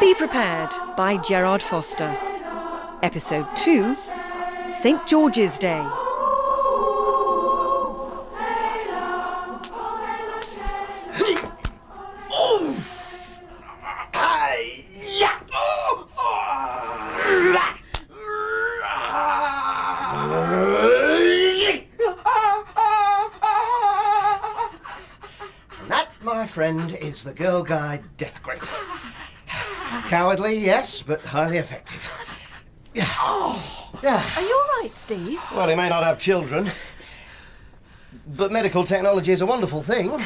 Be Prepared by Gerard Foster. Episode 2 St. George's Day. Friend, is the Girl Guide death grip. Cowardly, yes, but highly effective. Yeah. Oh, yeah. Are you all right, Steve? Well, he may not have children, but medical technology is a wonderful thing.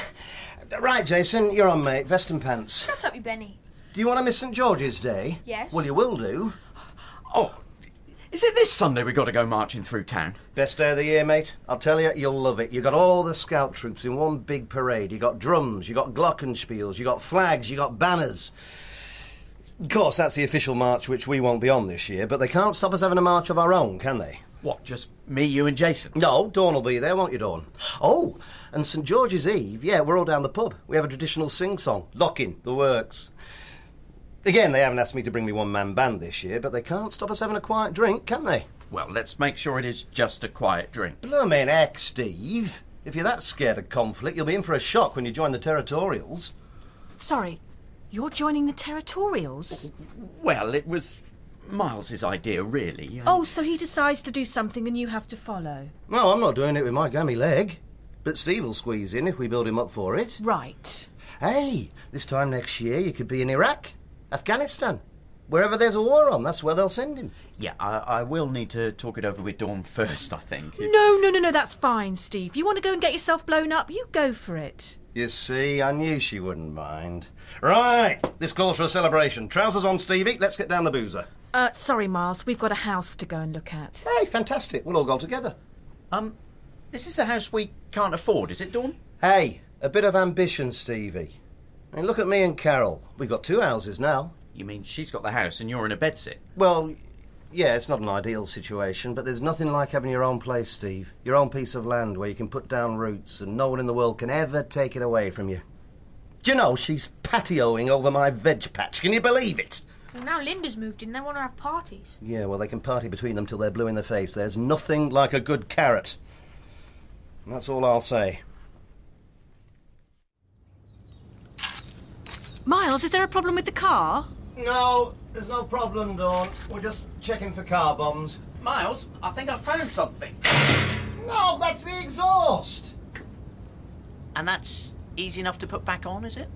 Right, Jason, you're on, mate. Vest and pants. Shut up, you Benny. Do you want to miss St George's Day? Yes. Well, you will do. Oh, is it this Sunday we got to go marching through town? Best day of the year, mate. I'll tell you, you'll love it. You got all the scout troops in one big parade. You got drums, you got glockenspiels, you got flags, you got banners. Of course, that's the official march, which we won't be on this year, but they can't stop us having a march of our own, can they? What, just me, you, and Jason? No, Dawn will be there, won't you, Dawn? Oh, and St George's Eve, yeah, we're all down the pub. We have a traditional sing song, Locking, the works. Again, they haven't asked me to bring me one man band this year, but they can't stop us having a quiet drink, can they? Well, let's make sure it is just a quiet drink. Blooming heck, Steve. If you're that scared of conflict, you'll be in for a shock when you join the Territorials. Sorry, you're joining the Territorials? Well, it was Miles's idea, really. Oh, so he decides to do something and you have to follow. No, I'm not doing it with my gammy leg. But Steve will squeeze in if we build him up for it. Right. Hey, this time next year you could be in Iraq, Afghanistan. Wherever there's a war on, that's where they'll send him. Yeah, I, I will need to talk it over with Dawn first, I think. No, no, no, no, that's fine, Steve. You want to go and get yourself blown up? You go for it. You see, I knew she wouldn't mind. Right, this calls for a celebration. Trousers on, Stevie. Let's get down the boozer. Uh, sorry, Miles, we've got a house to go and look at. Hey, fantastic. We'll all go together. Um, this is the house we can't afford, is it, Dawn? Hey, a bit of ambition, Stevie. I mean, look at me and Carol. We've got two houses now. You mean she's got the house and you're in a bedsit? Well, yeah, it's not an ideal situation, but there's nothing like having your own place, Steve. Your own piece of land where you can put down roots and no one in the world can ever take it away from you. Do you know she's patioing over my veg patch? Can you believe it? Well, now Linda's moved in, they want to have parties. Yeah, well, they can party between them till they're blue in the face. There's nothing like a good carrot. And that's all I'll say. Miles, is there a problem with the car? No, there's no problem, Dawn. We're just checking for car bombs. Miles, I think I found something. No, that's the exhaust. And that's easy enough to put back on, is it?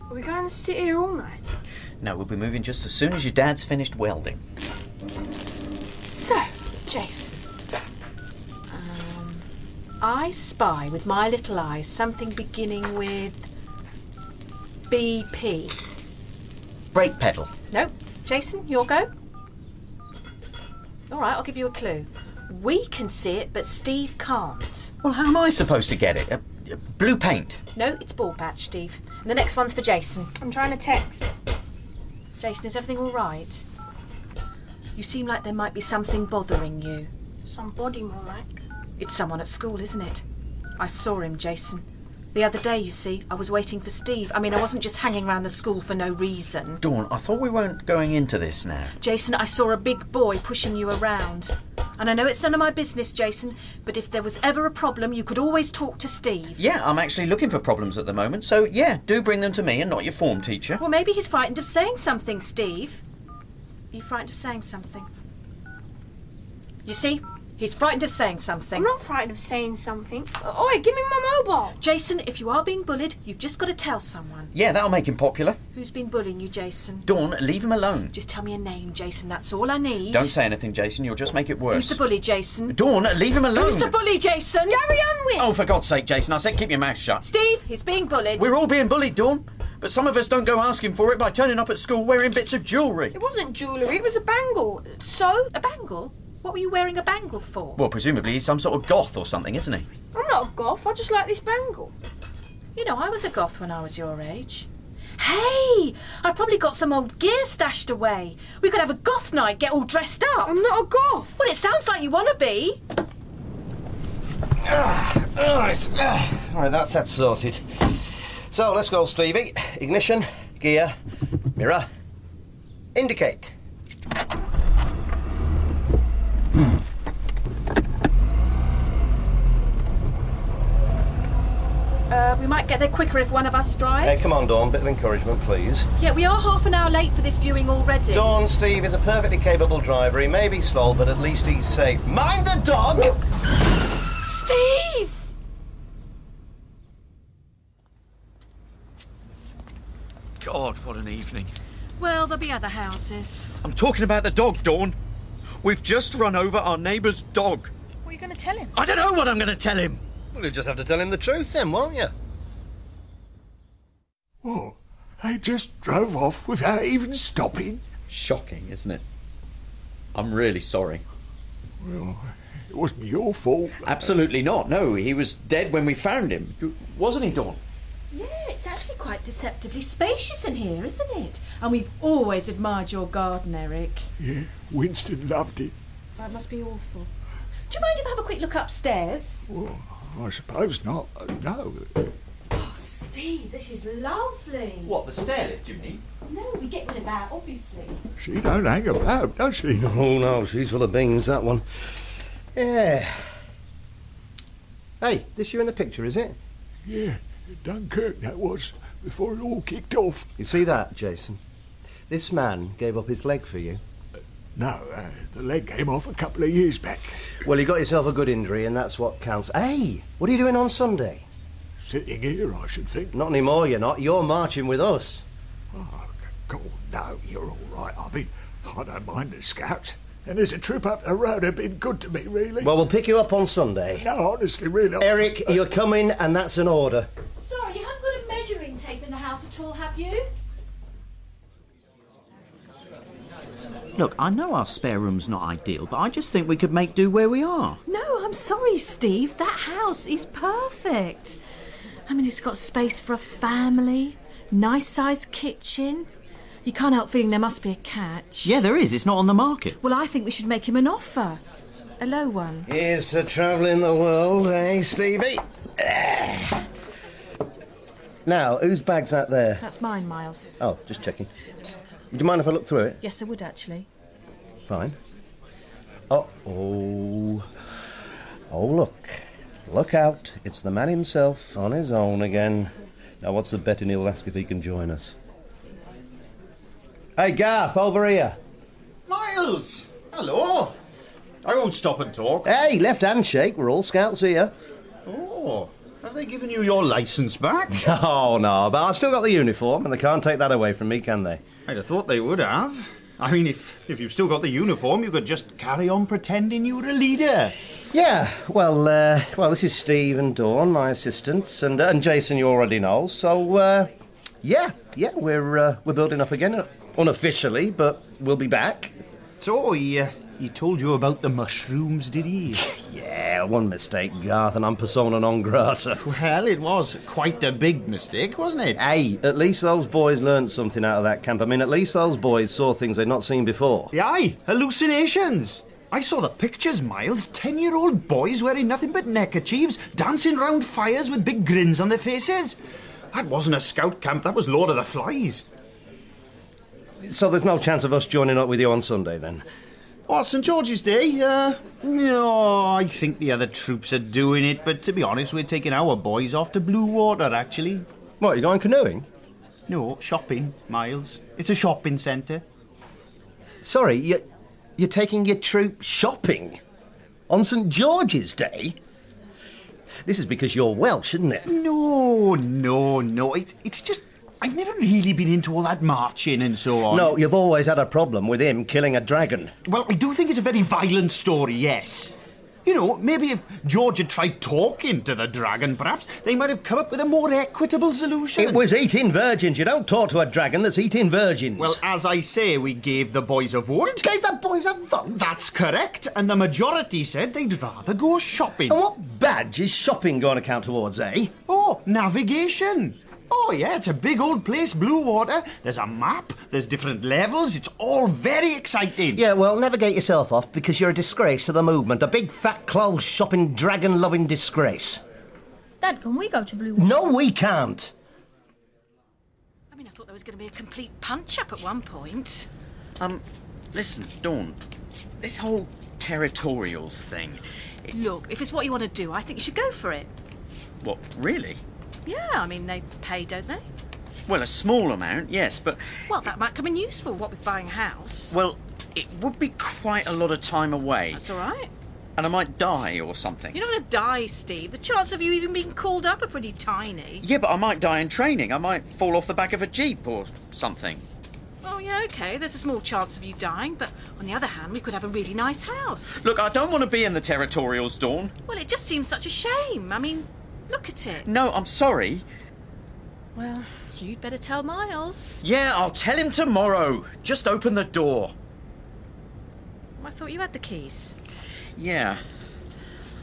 Are we going to sit here all night? No, we'll be moving just as soon as your dad's finished welding. So, Jason. I spy with my little eyes something beginning with BP. Brake pedal. Nope. Jason, your go. All right, I'll give you a clue. We can see it, but Steve can't. Well, how am I supposed to get it? Uh, uh, blue paint. No, it's ball patch, Steve. And the next one's for Jason. I'm trying to text. Jason, is everything all right? You seem like there might be something bothering you. Somebody more like. It's someone at school, isn't it? I saw him, Jason. The other day, you see, I was waiting for Steve. I mean, I wasn't just hanging around the school for no reason. Dawn, I thought we weren't going into this now. Jason, I saw a big boy pushing you around. And I know it's none of my business, Jason, but if there was ever a problem, you could always talk to Steve. Yeah, I'm actually looking for problems at the moment, so yeah, do bring them to me and not your form teacher. Well, maybe he's frightened of saying something, Steve. Are you frightened of saying something? You see, he's frightened of saying something. I'm not frightened of saying something. Oi, give me my mobile. Jason, if you are being bullied, you've just got to tell someone. Yeah, that'll make him popular. Who's been bullying you, Jason? Dawn, leave him alone. Just tell me a name, Jason. That's all I need. Don't say anything, Jason. You'll just make it worse. Who's the bully, Jason? Dawn, leave him alone. Who's the bully, Jason? Carry on with. Oh, for God's sake, Jason, I said keep your mouth shut. Steve, he's being bullied. We're all being bullied, Dawn. But some of us don't go asking for it by turning up at school wearing bits of jewellery. It wasn't jewellery, it was a bangle. So? A bangle? What were you wearing a bangle for? Well, presumably he's some sort of goth or something, isn't he? I'm not a goth, I just like this bangle. You know, I was a goth when I was your age. Hey, I probably got some old gear stashed away. We could have a goth night, get all dressed up. I'm not a goth. Well, it sounds like you want to be. All right. All right, that's that sorted. So let's go, Stevie. Ignition, gear, mirror, indicate. Uh, we might get there quicker if one of us drives. Hey, come on, Dawn. Bit of encouragement, please. Yeah, we are half an hour late for this viewing already. Dawn, Steve is a perfectly capable driver. He may be slow, but at least he's safe. Mind the dog! Steve! God, what an evening. Well, there'll be other houses. I'm talking about the dog, Dawn. We've just run over our neighbour's dog. What are you going to tell him? I don't know what I'm going to tell him. Well, you just have to tell him the truth then, won't you? Oh, they just drove off without even stopping. Shocking, isn't it? I'm really sorry. Well, it wasn't your fault. Absolutely not. No, he was dead when we found him. Wasn't he, Dawn? Yeah, it's actually quite deceptively spacious in here, isn't it? And we've always admired your garden, Eric. Yeah, Winston loved it. That must be awful. Do you mind if I have a quick look upstairs? Well, Oh, I suppose not. No. Oh, Steve, this is lovely. What, the stair lift, you mean? No, we get rid of that, obviously. She don't hang about, does she? Oh, no, she's full of beans, that one. Yeah. Hey, this you in the picture, is it? Yeah, Dunkirk that was, before it all kicked off. You see that, Jason? This man gave up his leg for you. No, uh, the leg came off a couple of years back. Well, you got yourself a good injury, and that's what counts. Hey, what are you doing on Sunday? Sitting here, I should think. Not anymore, you're not. You're marching with us. Oh, God, no, you're all right. I mean, I don't mind the scouts. And there's a trip up the road have been good to me, really. Well, we'll pick you up on Sunday. no, honestly, really. Eric, you're coming, and that's an order. Sorry, you haven't got a measuring tape in the house at all, have you? Look, I know our spare room's not ideal, but I just think we could make do where we are. No, I'm sorry, Steve. That house is perfect. I mean, it's got space for a family, nice sized kitchen. You can't help feeling there must be a catch. Yeah, there is. It's not on the market. Well, I think we should make him an offer. A low one. Here's to travelling the world, eh, Stevie? Now, whose bag's that there? That's mine, Miles. Oh, just checking. Would you mind if I look through it? Yes, I would actually. Fine. Oh, oh. Oh, look. Look out. It's the man himself, on his own again. Now, what's the betting he'll ask if he can join us? Hey, Garth, over here. Miles! Hello! I won't stop and talk. Hey, left hand shake. We're all scouts here. Oh, have they given you your licence back? Oh, no, but I've still got the uniform, and they can't take that away from me, can they? I'd have thought they would have. I mean, if, if you've still got the uniform, you could just carry on pretending you were a leader. Yeah, well, uh, well, this is Steve and Dawn, my assistants, and and Jason, you already know. So, uh, yeah, yeah, we're uh, we're building up again, unofficially, but we'll be back. So, he, uh, he told you about the mushrooms, did he? Yeah, one mistake, Garth, and I'm persona non grata. well, it was quite a big mistake, wasn't it? Hey, at least those boys learned something out of that camp. I mean, at least those boys saw things they'd not seen before. Aye, hallucinations. I saw the pictures, Miles. Ten year old boys wearing nothing but neckerchiefs, dancing round fires with big grins on their faces. That wasn't a scout camp, that was Lord of the Flies. So there's no chance of us joining up with you on Sunday, then? Oh, St George's Day? Uh, no, I think the other troops are doing it, but to be honest, we're taking our boys off to Bluewater, actually. What, you going canoeing? No, shopping, Miles. It's a shopping centre. Sorry, you, you're taking your troop shopping? On St George's Day? This is because you're Welsh, isn't it? No, no, no. It, it's just. I've never really been into all that marching and so on. No, you've always had a problem with him killing a dragon. Well, I do think it's a very violent story, yes. You know, maybe if George had tried talking to the dragon, perhaps they might have come up with a more equitable solution. It was eating virgins. You don't talk to a dragon that's eating virgins. Well, as I say, we gave the boys a vote. gave the boys a vote. That's correct, and the majority said they'd rather go shopping. And what badge is shopping going to count towards, eh? Oh, navigation. Oh, yeah, it's a big old place, Bluewater. There's a map, there's different levels. It's all very exciting. Yeah, well, never get yourself off because you're a disgrace to the movement. A big, fat, clothes shopping, dragon loving disgrace. Dad, can we go to Bluewater? No, we can't. I mean, I thought there was going to be a complete punch up at one point. Um, listen, Dawn. This whole territorials thing. It, Look, if it's what you want to do, I think you should go for it. what, really? Yeah, I mean, they pay, don't they? Well, a small amount, yes, but. Well, that might come in useful, what with buying a house. Well, it would be quite a lot of time away. That's all right. And I might die or something. You're not going to die, Steve. The chance of you even being called up are pretty tiny. Yeah, but I might die in training. I might fall off the back of a jeep or something. Oh, yeah, okay. There's a small chance of you dying, but on the other hand, we could have a really nice house. Look, I don't want to be in the territorials, Dawn. Well, it just seems such a shame. I mean, look at it. No, I'm sorry. Well, you'd better tell Miles. Yeah, I'll tell him tomorrow. Just open the door. I thought you had the keys. Yeah.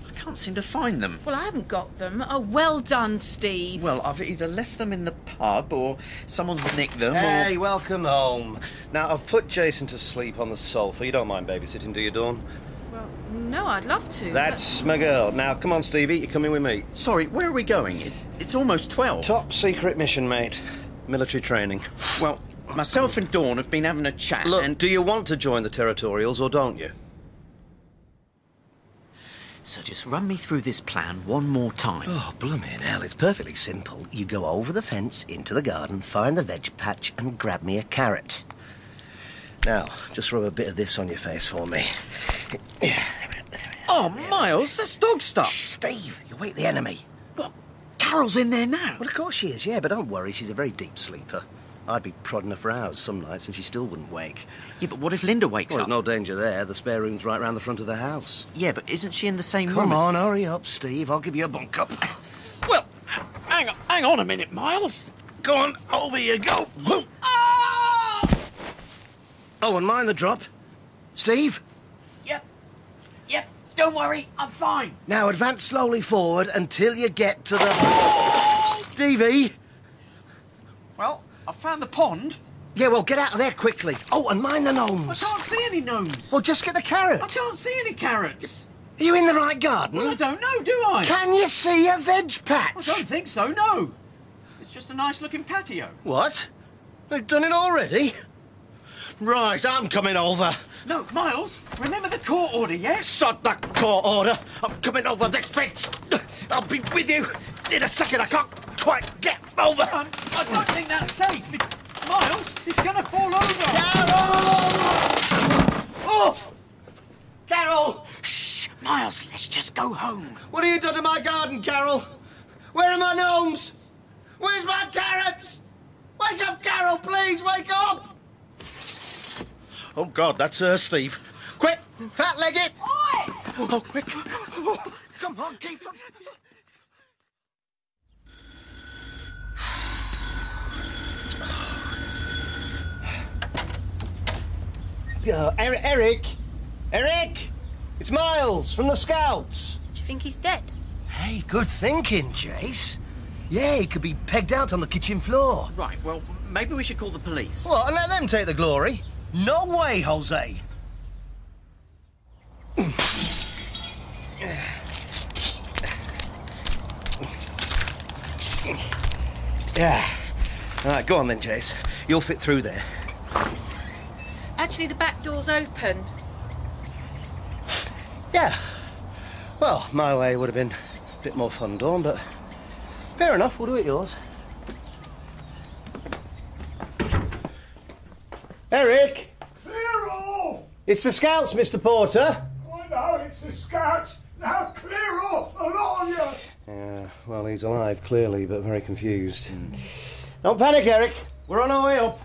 I can't seem to find them. Well, I haven't got them. Oh, well done, Steve. Well, I've either left them in the pub or someone's nicked them Hey, or. welcome home. Now, I've put Jason to sleep on the sofa. You don't mind babysitting, do you, Dawn? Well, no, I'd love to. but- That's my girl. Now, come on, Stevie, you're coming with me. Sorry, where are we going? It's, it's almost 12. Top secret mission, mate. Military training. Well, myself and Dawn have been having a chat Look, and. do you want to join the territorials or don't you? So just run me through this plan one more time. Oh, blooming hell, it's perfectly simple. You go over the fence, into the garden, find the veg patch, and grab me a carrot. Now, just rub a bit of this on your face for me. Yeah. Oh, Miles, that's dog stuff. Steve, you wake the enemy. What? Carol's in there now. Well, of course she is, yeah, but don't worry, she's a very deep sleeper. I'd be prodding her for hours some nights and she still wouldn't wake. Yeah, but what if Linda wakes Well, up? there's no danger there. The spare room's right round the front of the house. Yeah, but isn't she in the same room? Come as- on, hurry up, Steve. I'll give you a bunk up. Well, hang on, hang on a minute, Miles. Go on, over you go. Oh! Oh, and mind the drop. Steve, Yep, yep, don't worry, I'm fine. now advance slowly forward until you get to the. Stevie! Well, I found the pond. Yeah, well, get out of there quickly. Oh, and mind the gnomes. I can't see any gnomes. Well, just get the carrot. I can't see any carrots. Are you in the right garden? Well, I don't know, do I? Can you see a veg patch? I don't think so, no. It's just a nice looking patio. What? They've done it already? Right, I'm coming over. No, Miles, remember the court order, yes? Sod that court order. I'm coming over this fence. I'll be with you in a second. I can't quite get over. I don't think that's safe. Miles, it's going to fall over. Carol! Oh! Carol! Shh, Miles, let's just go home. What have you done to my garden, Carol? Where are my gnomes? Where's my carrots? Wake up, Carol, please, wake up! Oh, God, that's her, Steve. Quick, fat legged! Oh, quick. Come on, keep up. Uh, Eric, Eric! Eric! It's Miles from the Scouts. Do you think he's dead? Hey, good thinking, Jace. Yeah, he could be pegged out on the kitchen floor. Right, well, maybe we should call the police. What, and let them take the glory? No way, Jose. Yeah. All right, go on then, Jace. You'll fit through there. Actually, the back door's open. Yeah. Well, my way would have been a bit more fun, Dawn, but fair enough. We'll do it yours. Eric, Clear off! it's the Scouts, Mr. Porter. Oh, I know it's the scouts. Now clear off, the lot of you. Yeah, well, he's alive, clearly, but very confused. Don't panic, Eric. We're on our way up.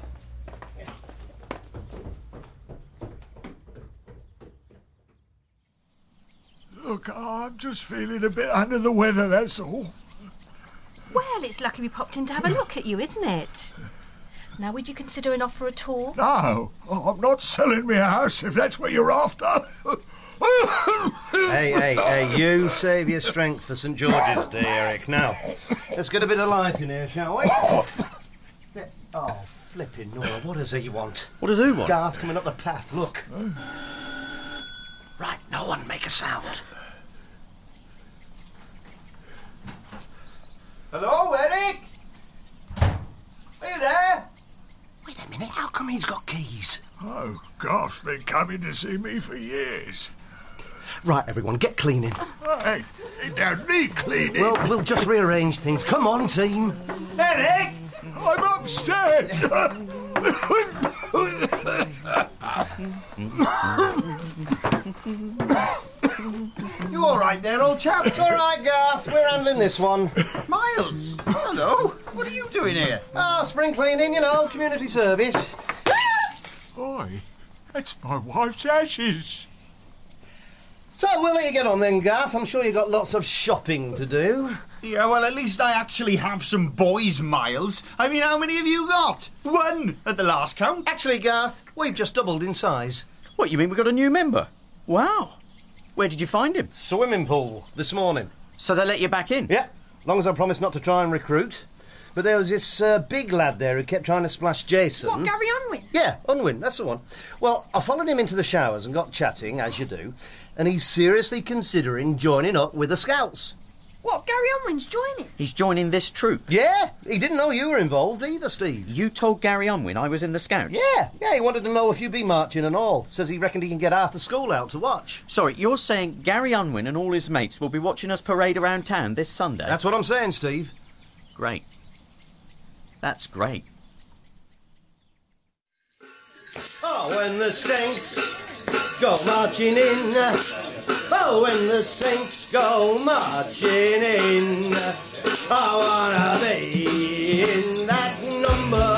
Look, I'm just feeling a bit under the weather, that's all. Well, it's lucky we popped in to have a look at you, isn't it? Now, would you consider an offer at all? No, I'm not selling my house if that's what you're after. hey, hey, hey, you save your strength for St George's Day, Eric. Now, let's get a bit of life in here, shall we? Oh, flipping Nora, what does he want? What does who want? Garth coming up the path, look. Right, no one make a sound. Hello, Eric? Are you there? Wait a minute, how come he's got keys? Oh, Garth's been coming to see me for years. Right, everyone, get cleaning. Oh, hey, he don't need cleaning. Well, we'll just rearrange things. Come on, team. Eric! I'm upstairs. You all right there, old chap? It's all right, Garth. We're handling this one. Miles! Hello! What are you doing here? Ah, spring cleaning, you know, community service. Boy, that's my wife's ashes. So, we'll let you get on then, Garth. I'm sure you've got lots of shopping to do. Yeah, well, at least I actually have some boys, Miles. I mean, how many have you got? One at the last count. Actually, Garth, we've just doubled in size. What, you mean we got a new member? Wow. Where did you find him? Swimming pool this morning. So they let you back in? Yeah, as long as I promise not to try and recruit. But there was this uh, big lad there who kept trying to splash Jason. What, Gary Unwin? Yeah, Unwin, that's the one. Well, I followed him into the showers and got chatting, as you do, and he's seriously considering joining up with the Scouts. What, Gary Unwin's joining? He's joining this troop. Yeah, he didn't know you were involved either, Steve. You told Gary Unwin I was in the Scouts? Yeah, yeah, he wanted to know if you'd be marching and all. Says he reckoned he can get half the school out to watch. Sorry, you're saying Gary Unwin and all his mates will be watching us parade around town this Sunday? That's what I'm saying, Steve. great. That's great. Oh, when the saints go marching in. Oh, when the saints go marching in. I wanna be in that number.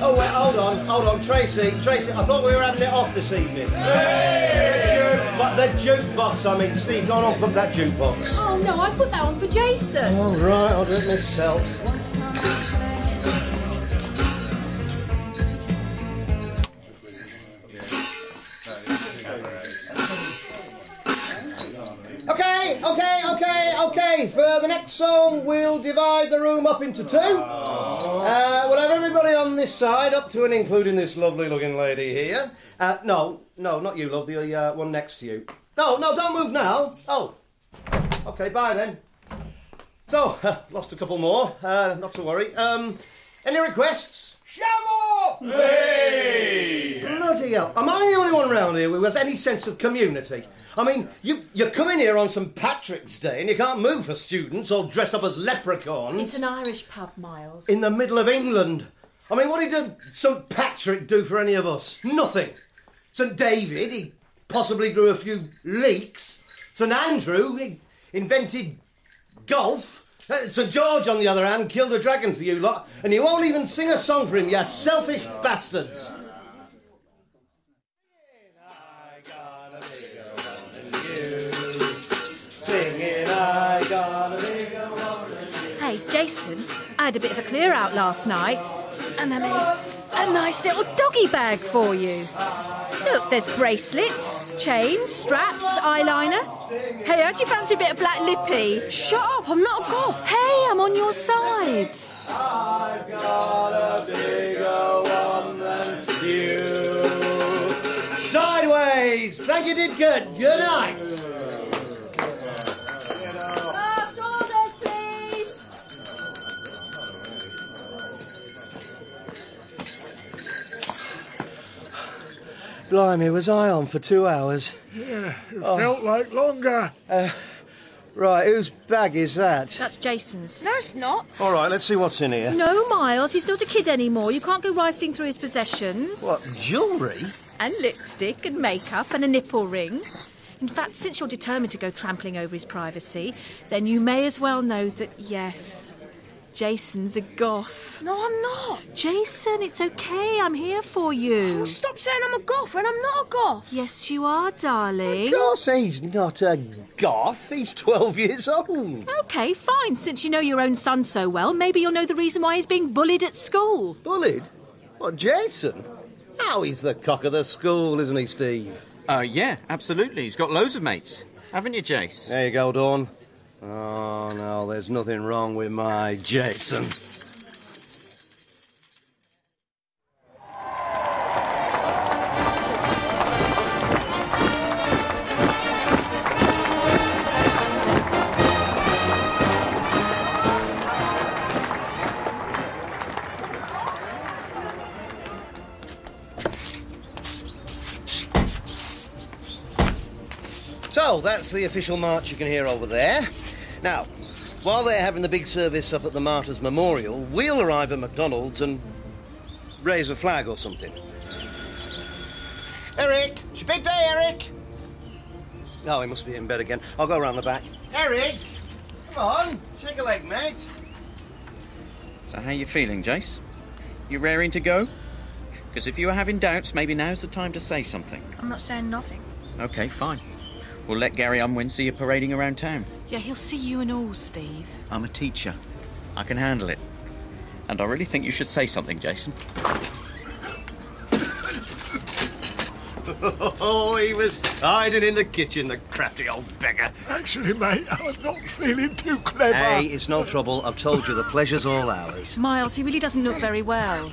Oh, wait, hold on, hold on, Tracy, Tracy. I thought we were having it off this evening. Hey! But the jukebox, I mean, Steve, go on, put that jukebox. Oh no, I put that on for Jason. All right, I'll do it myself. Okay, okay, okay, okay. For the next song, we'll divide the room up into two. Uh, we'll have everybody on this side, up to and including this lovely looking lady here. Uh, no, no, not you, love, the uh, one next to you. No, no, don't move now. Oh. Okay, bye then. So, lost a couple more. Uh, not to worry. Um, any requests? Shovel! Bloody hell. Am I the only one round here who has any sense of community? I mean, you, you come in here on St Patrick's Day and you can't move for students all dressed up as leprechauns It's an Irish pub, Miles. in the middle of England. I mean, what did uh, St Patrick do for any of us? Nothing. St David, he possibly grew a few leeks. St Andrew, he invented golf. St George, on the other hand, killed a dragon for you lot, and you won't even sing a song for him, you selfish bastards. Hey, Jason, I had a bit of a clear out last night, and I made a nice little doggy bag for you. Look, there's bracelets, chains, straps, eyeliner. Hey, how'd you fancy a bit of black lippy? Shut up, I'm not a goth. Hey, I'm on your side. I've got a bigger one than you. Sideways! Thank you, did good. Good night. Blimey, was I on for two hours? Yeah, it oh. felt like longer. Uh, right, whose bag is that? That's Jason's. No, it's not. All right, let's see what's in here. No, Miles, he's not a kid anymore. You can't go rifling through his possessions. What, jewellery? And lipstick and makeup and a nipple ring. In fact, since you're determined to go trampling over his privacy, then you may as well know that, yes, Jason's a goth. No, I'm not. Jason, it's okay. I'm here for you. Well, stop saying I'm a goth when I'm not a goth. Yes, you are, darling. Of course he's not a goth. He's 12 years old. Okay, fine. Since you know your own son so well, maybe you'll know the reason why he's being bullied at school. Bullied? What, Jason? Oh, he's the cock of the school, isn't he, Steve? Uh, yeah, absolutely. He's got loads of mates. Haven't you, Jace? There you go, Dawn. Oh, no, there's nothing wrong with my Jason. So, that's the official march you can hear over there. Now, while they're having the big service up at the Martyrs Memorial, we'll arrive at McDonald's and raise a flag or something. Eric! It's your big day, Eric! Oh, he must be in bed again. I'll go round the back. Eric! Come on, shake a leg, mate. So, how you feeling, Jace? You raring to go? Because if you are having doubts, maybe now's the time to say something. I'm not saying nothing. Okay, fine. We'll let Gary Unwin see you parading around town. Yeah, he'll see you and all, Steve. I'm a teacher. I can handle it. And I really think you should say something, Jason. Oh, he was hiding in the kitchen, the crafty old beggar. Actually, mate, I'm not feeling too clever. Hey, it's no trouble. I've told you the pleasure's all ours. Miles, he really doesn't look very well.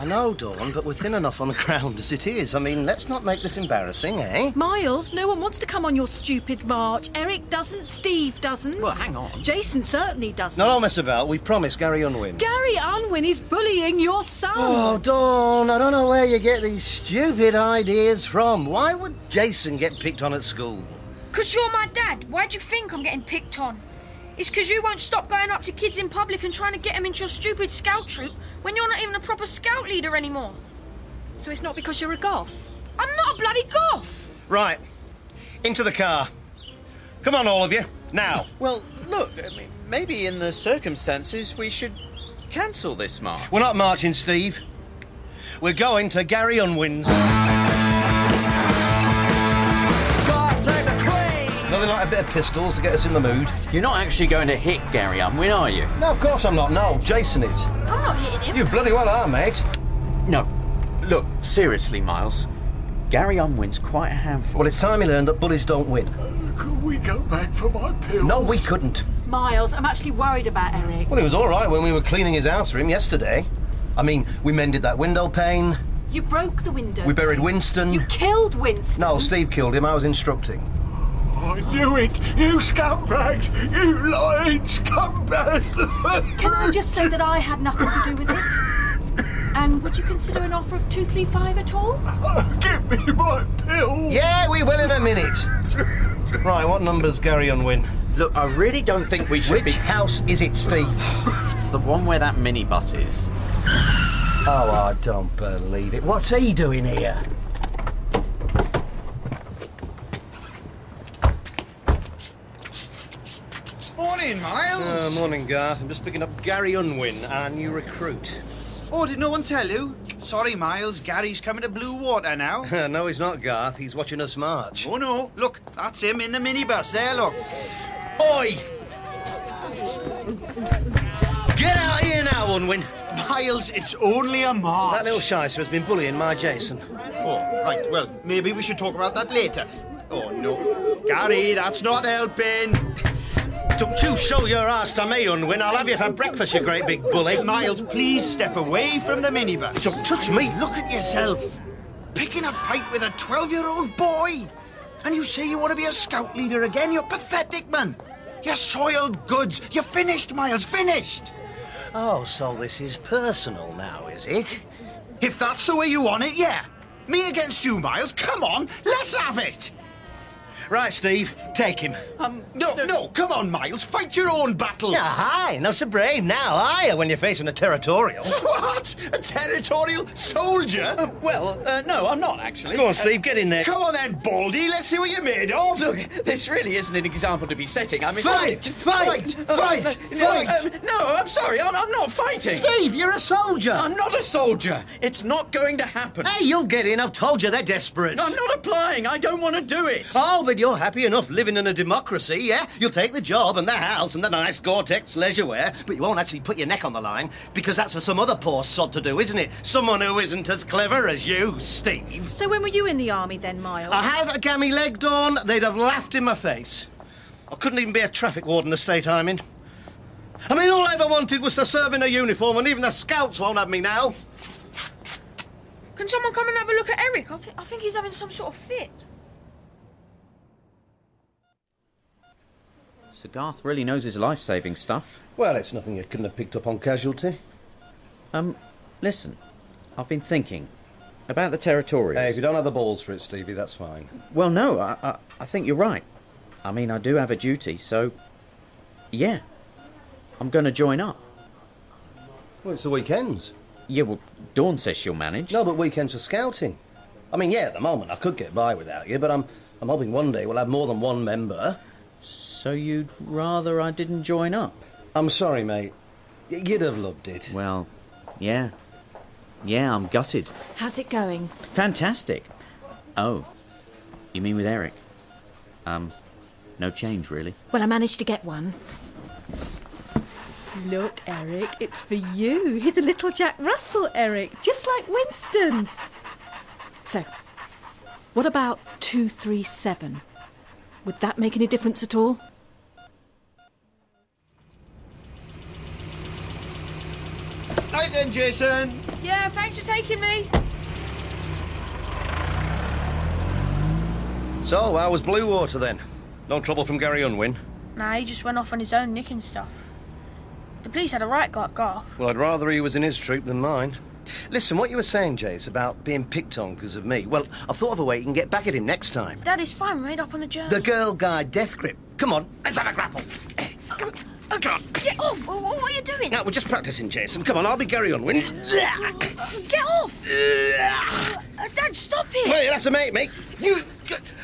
I know, Dawn, but we're thin enough on the ground as it is. I mean, let's not make this embarrassing, eh? Miles, no one wants to come on your stupid march. Eric doesn't, Steve doesn't. Well, hang on. Jason certainly doesn't. No, don't mess about. We've promised Gary Unwin. Gary Unwin is bullying your son. Oh, Dawn, I don't know where you get these stupid ideas from. Why would Jason get picked on at school? Because you're my dad. Why do you think I'm getting picked on? It's because you won't stop going up to kids in public and trying to get them into your stupid scout troop when you're not even a proper scout leader anymore. So it's not because you're a goth? I'm not a bloody goth. Right, into the car. Come on, all of you, now. Well, look, I mean, maybe in the circumstances we should cancel this march. We're not marching, Steve. We're going to Gary Unwin's. Nothing like a bit of pistols to get us in the mood. You're not actually going to hit Gary Unwin, are you? No, of course I'm not. No, Jason is. I'm not hitting him. You bloody well are, mate. No. Look, seriously, Miles. Gary Unwin's quite a handful. Well, it's time he learned that bullies don't win. Uh, could we go back for my pills? No, we couldn't. Miles, I'm actually worried about Eric. Well, he was all right when we were cleaning his house for him yesterday. I mean, we mended that window pane. You broke the window. We buried Winston. You killed Winston. No, Steve killed him. I was instructing. I knew it! You scumbags! You lying scumbags! Can I just say that I had nothing to do with it? And would you consider an offer of 235 at all? Give me my pills! Yeah, we will in a minute. right, what number's Gary Unwin? Look, I really don't think we should Which house is it, Steve? It's the one where that minibus is. Oh, I don't believe it. What's he doing here? Morning, Uh, morning, Garth. I'm just picking up Gary Unwin, our new recruit. Oh, did no one tell you? Sorry, Miles. Gary's coming to Bluewater now. no, he's not, Garth. He's watching us march. oh no! Look, that's him in the minibus. There, look. Oi! Get out here now, Unwin. Miles, it's only a march. That little shyster has been bullying my Jason. Oh, right. Well, maybe we should talk about that later. Oh no, Gary, that's not helping. Don't show your ass to me, Unwin. I'll have you for breakfast, you great big bully. Miles, please step away from the minibus. Don't touch me. Look at yourself. Picking a fight with a 12 year old boy. And you say you want to be a scout leader again? You're pathetic, man. You're soiled goods. You're finished, Miles. Finished. Oh, so this is personal now, is it? If that's the way you want it, yeah. Me against you, Miles. Come on, let's have it. Right, Steve, take him. Um, no, no, come on, Miles. Fight your own battles. Yeah, hi. Not so brave now, are you, when you're facing a territorial? What? A territorial soldier? Well, uh, no, I'm not actually. Go on, Steve, get in there. Come on then, Baldy. Let's see what you're made of. Look, this really isn't an example to be setting. I mean, Fight! Fight! Fight! No, Fight! uh, no, I'm sorry. I'm, I'm not fighting. Steve, you're a soldier. I'm not a soldier. It's not going to happen. Hey, you'll get in. I've told you they're desperate. I'm not applying. I don't want to do it. Oh, but you're happy enough living in a democracy, yeah? You'll take the job and the house and the nice Gore-Tex leisure wear, but you won't actually put your neck on the line because that's for some other poor sod to do, isn't it? Someone who isn't as clever as you, Steve. So when were you in the army then, Miles? I have a gammy leg, Dawn. They'd have laughed in my face. I couldn't even be a traffic warden the state I'm in. I mean, all I ever wanted was to serve in a uniform, and even the scouts won't have me now. Can someone come and have a look at Eric? I, thi- I think he's having some sort of fit. Sir Garth really knows his life-saving stuff. Well, it's nothing you couldn't have picked up on casualty. Um, listen, I've been thinking about the territorials. Hey, if you don't have the balls for it, Stevie, that's fine. Well, no, I, I, I think you're right. I mean, I do have a duty, so yeah, I'm going to join up. Well, it's the weekends. Yeah, well, Dawn says she'll manage. No, but weekends are scouting. I mean, yeah, at the moment I could get by without you, but I'm, I'm hoping one day we'll have more than one member. So you'd rather I didn't join up? I'm sorry, mate. Y- You'd have loved it. Well, yeah. Yeah, I'm gutted. How's it going? Fantastic. Oh, you mean with Eric? Um, no change, really. Well, I managed to get one. Look, Eric, it's for you. Here's a little Jack Russell, Eric, just like Winston. So, what about 237? Would that make any difference at all? Right then, Jason. Yeah, thanks for taking me. So, how was Bluewater then? No trouble from Gary Unwin? Nah, he just went off on his own nicking stuff. The police had a right got Garth. Well, I'd rather he was in his troop than mine. Listen, what you were saying, Jace, about being picked on because of me. Well, I've thought of a way you can get back at him next time. Dad, it's fine. We made up on the journey. The girl guide death grip. Come on, let's have a grapple. Come on. Oh, come on. Get off! What, what are you doing? Now, we're just practicing, Jason. Come on, I'll be Gary Unwin. Get off! Uh, Dad, stop it! Well, you'll have to make me. You.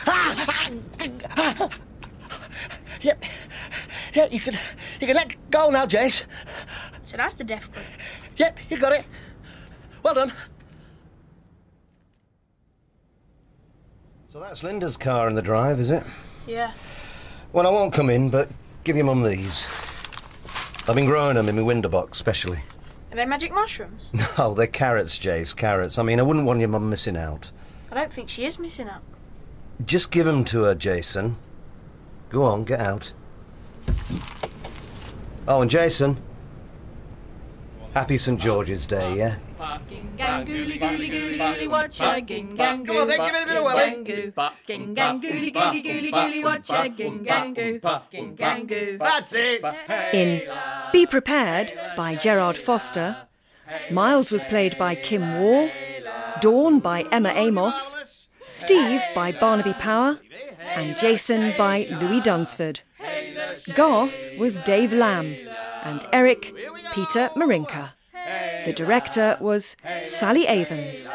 Ah, ah, ah, yep. Yeah, you can. You can let go now, Jace. So that's the death grip. Yep, you got it. Well done. So that's Linda's car in the drive, is it? Yeah. Well, I won't come in, but give your mum these. I've been growing them in my window box, specially. Are they magic mushrooms? No, they're carrots, Jace, carrots. I mean, I wouldn't want your mum missing out. I don't think she is missing out. Just give them to her, Jason. Go on, get out. Oh, and Jason. Happy St. George's Day, yeah? Ging gang gooly gooly gooly gooly watch a ging gang goo. Come on then, give it a bit of welly. Ging gang goo. Ging gang gooly gooly gooly gooly watch a ging gang goo. Ging gang goo. That's it. In Be Prepared by Gerard Foster, Miles was played by Kim Wall, Dawn by Emma Amos, Steve by Barnaby Power, and Jason by Louis Dunsford. Garth was Dave Lamb, and Eric Peter Marinker. The director was Sally Avens.